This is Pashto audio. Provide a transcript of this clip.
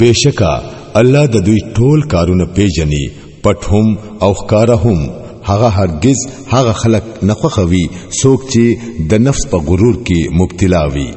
بشکا الله د دوی ټول کارونه پیژني پټ هم او ښکارا هم هغه هرگز هغه خلق نه خوخوي څوک چې د نفس په غرور کې مبتلا وي